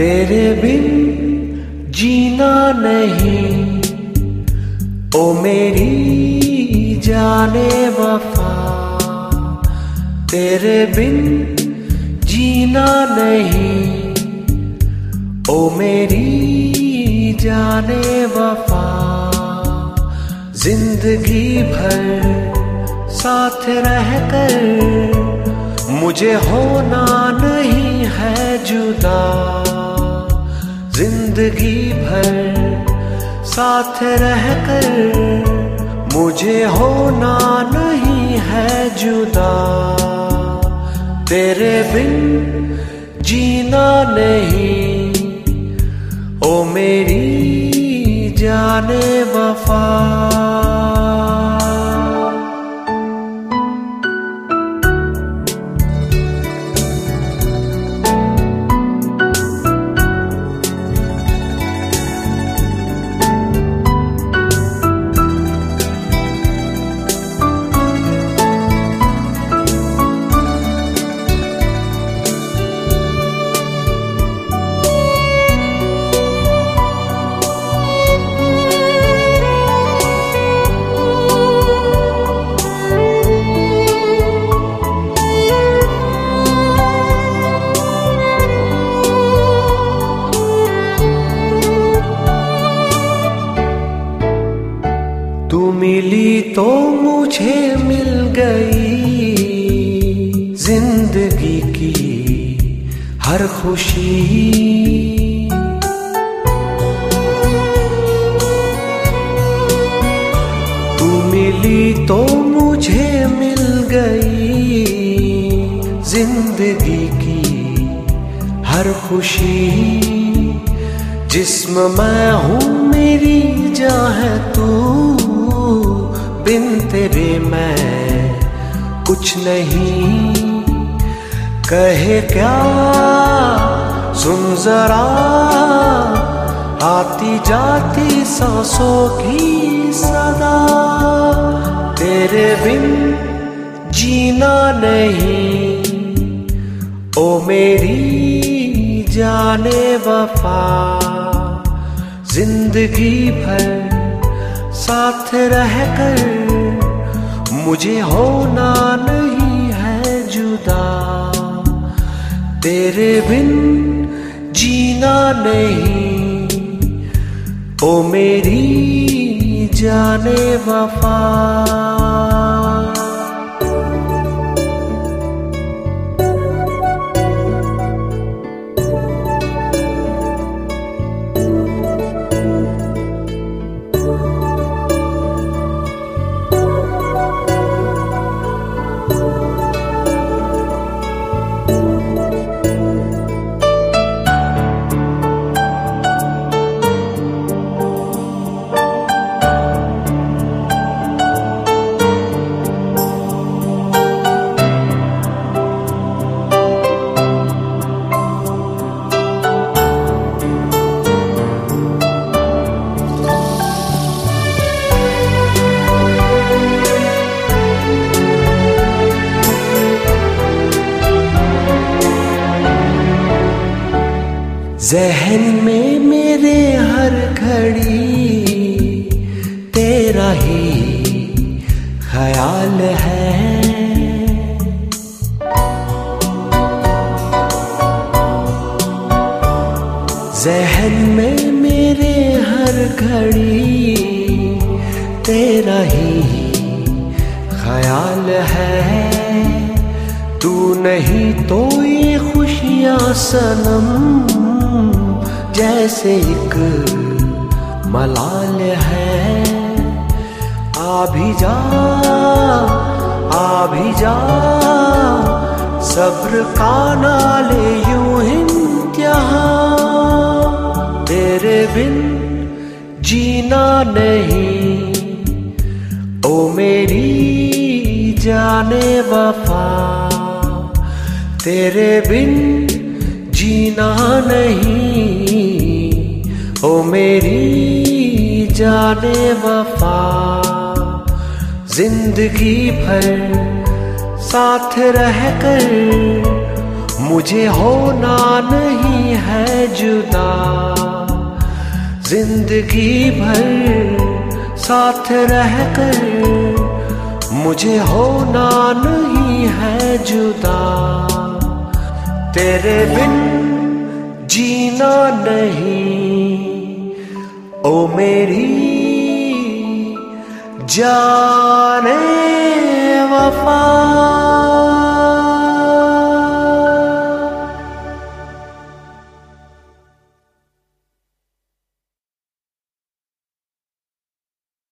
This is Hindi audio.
तेरे बिन जीना नहीं। ओ मेरी जाने वफा। तेरे बिन जीना नहीं। ओ मेरी जाने वफा। ज़िंदगी भर साथ रहकर मुझे होना नहीं है जुदा। ज़िंदगी भर साथ रहकर मुझे होना नहीं है जुदा। तेरे बिन जीना नहीं। ओ मेरी जाने मिली तो मुझे मिल गई। ज़िंदगी की हर खुशी। तू मिली तो मुझे मिल गई। ज़िंदगी की हर खुशी। जिस्म मैं हूँ, मेरी जा है तू। बिन तेरे मैं कुछ नहीं। कहे क्या? सुन जरा। आती जाती सांसों की सदा। तेरे बिन जीना नहीं। ओ मेरी जाने वफा। ज़िंदगी भर साथ रह कर मुझे होना नहीं है जुदा। तेरे बिन जीना नहीं, ओ मेरी जाने वफा। जहन में मेरे हर घड़ी, तेरा ही ख्याल है। जहन में मेरे हर घड़ी, तेरा ही ख्याल है। तू नहीं तो ये खुशियाँ सनम जैसे एक मलाल है। आ भी जा, आ भी जा, सब्र का नाले यूँ इंतहा तेरे बिन जीना नहीं, ओ मेरी जाने वफा। तेरे बिन जीना नहीं ओ मेरी जाने वफा, ज़िंदगी भर साथ रह कर मुझे होना नहीं है जुदा। ज़िंदगी भर साथ रह कर मुझे होना नहीं है जुदा। तेरे बिन जीना नहीं। ओ मेरी जाने